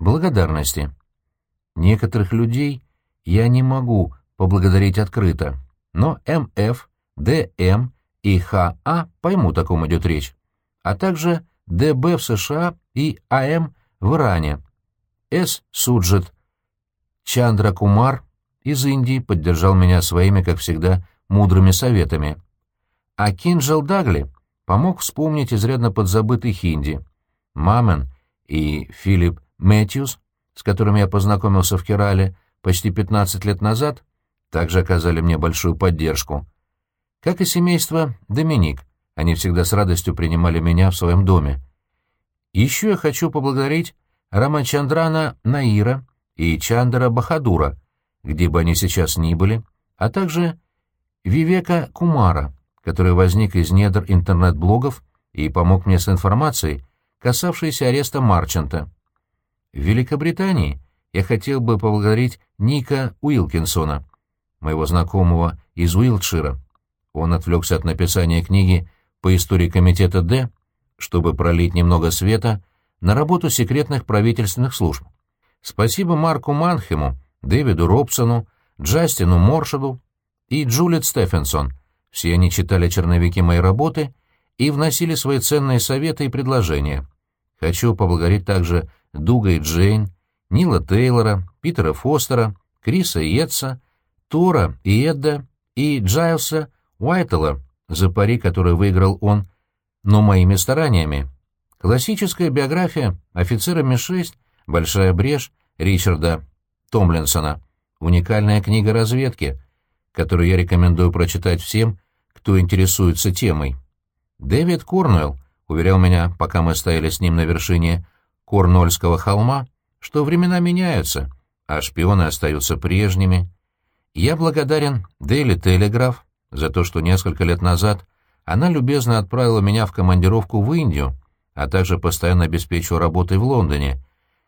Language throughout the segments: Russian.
благодарности. Некоторых людей я не могу поблагодарить открыто, но МФ, ДМ и ХА поймут, о ком идет речь, а также ДБ в США и АМ в Иране. С. Суджет Чандра Кумар из Индии поддержал меня своими, как всегда, мудрыми советами. А Кинджел Дагли помог вспомнить изрядно подзабытый хинди. Мамен и Филипп Мэтьюс, с которыми я познакомился в Керале почти 15 лет назад, также оказали мне большую поддержку. Как и семейство Доминик, они всегда с радостью принимали меня в своем доме. Еще я хочу поблагодарить Рамачандрана Наира и Чандра Бахадура, где бы они сейчас ни были, а также Вивека Кумара, который возник из недр интернет-блогов и помог мне с информацией, касавшейся ареста Марчанта. В Великобритании я хотел бы поблагодарить Ника Уилкинсона, моего знакомого из Уилтшира. Он отвлекся от написания книги по истории комитета «Д», чтобы пролить немного света на работу секретных правительственных служб. Спасибо Марку Манхему, Дэвиду Робсону, Джастину Моршеду и Джулит Стефенсон. Все они читали черновики моей работы и вносили свои ценные советы и предложения. Хочу поблагодарить также Дуга и Джейн, Нила Тейлора, Питера Фостера, Криса Йетса, Тора и Эдда и Джайлса Уайтела за пари, который выиграл он, но моими стараниями. Классическая биография офицера Ми-6 «Большая брешь» Ричарда Томлинсона, уникальная книга разведки, которую я рекомендую прочитать всем, кто интересуется темой. Дэвид Корнуэлл уверял меня, пока мы стояли с ним на вершине Корнуэльского холма, что времена меняются, а шпионы остаются прежними. Я благодарен Дейли Телеграф за то, что несколько лет назад она любезно отправила меня в командировку в Индию, а также постоянно обеспечивала работой в Лондоне,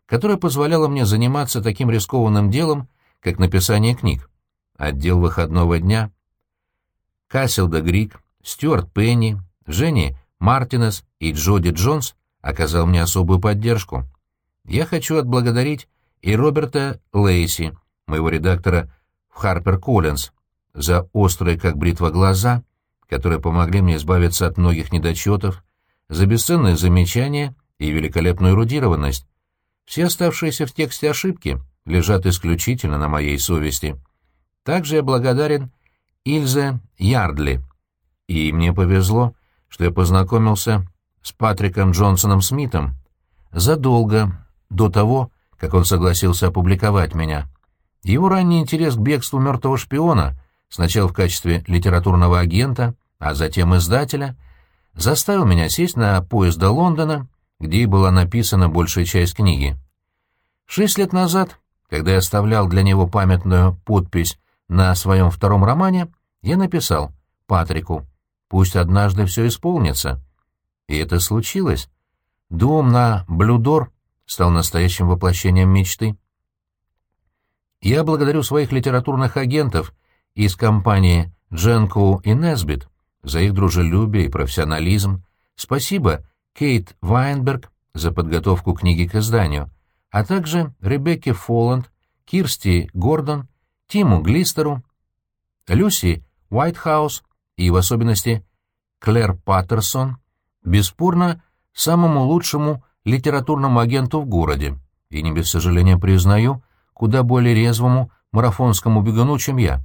которая позволяла мне заниматься таким рискованным делом, как написание книг. Отдел выходного дня. Кассилда Грик, Стюарт Пенни, Женни Мартинес и Джоди Джонс оказал мне особую поддержку. Я хочу отблагодарить и Роберта Лейси, моего редактора в Харпер Коллинз, за острые, как бритва, глаза, которые помогли мне избавиться от многих недочетов, за бесценные замечания и великолепную эрудированность. Все оставшиеся в тексте ошибки лежат исключительно на моей совести. Также я благодарен Ильзе Ярдли. И мне повезло, что я познакомился с Патриком Джонсоном Смитом задолго до того, как он согласился опубликовать меня. Его ранний интерес к бегству мертвого шпиона, сначала в качестве литературного агента, а затем издателя, заставил меня сесть на поезд до Лондона, где и была написана большая часть книги. Шесть лет назад, когда я оставлял для него памятную подпись на своем втором романе, я написал Патрику «Пусть однажды все исполнится». И это случилось. Дом на Блюдор стал настоящим воплощением мечты. Я благодарю своих литературных агентов из компании Дженку и Несбит за их дружелюбие и профессионализм. Спасибо Кейт Вайнберг за подготовку книги к изданию, а также Ребекке Фоланд, Кирсти Гордон, Тиму Глистеру, Люси Уайтхаус и в особенности Клэр Паттерсон, бесспорно, самому лучшему литературному агенту в городе, и не без сожаления признаю, куда более резвому марафонскому бегуну, чем я.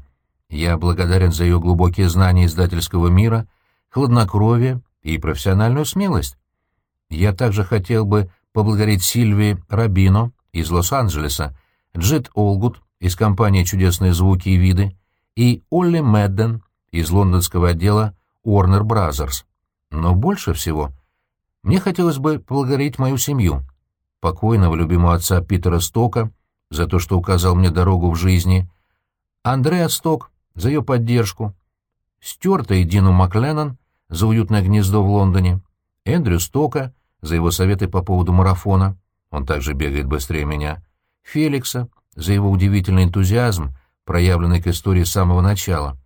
Я благодарен за ее глубокие знания издательского мира, хладнокровие и профессиональную смелость. Я также хотел бы поблагодарить Сильви Рабино из Лос-Анджелеса, Джит Олгут из компании «Чудесные звуки и виды» и Олли Медден из лондонского отдела Warner Brothers. Но больше всего мне хотелось бы поблагодарить мою семью, покойного любимого отца Питера Стока за то, что указал мне дорогу в жизни, Андреа Сток за ее поддержку, Стюарта и Дину Макленнон за уютное гнездо в Лондоне, Эндрю Стока за его советы по поводу марафона, он также бегает быстрее меня, Феликса за его удивительный энтузиазм, проявленный к истории с самого начала,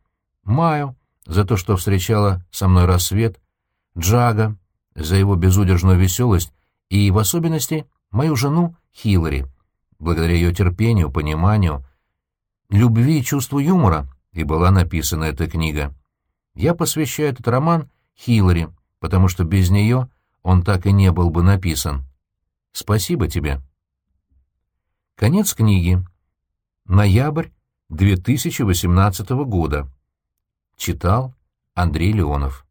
Маю за то, что встречала со мной рассвет, Джага за его безудержную веселость и, в особенности, мою жену Хиллари. Благодаря ее терпению, пониманию, любви и чувству юмора и была написана эта книга. Я посвящаю этот роман Хиллари, потому что без нее он так и не был бы написан. Спасибо тебе. Конец книги. Ноябрь 2018 года. Читал Андрей Леонов.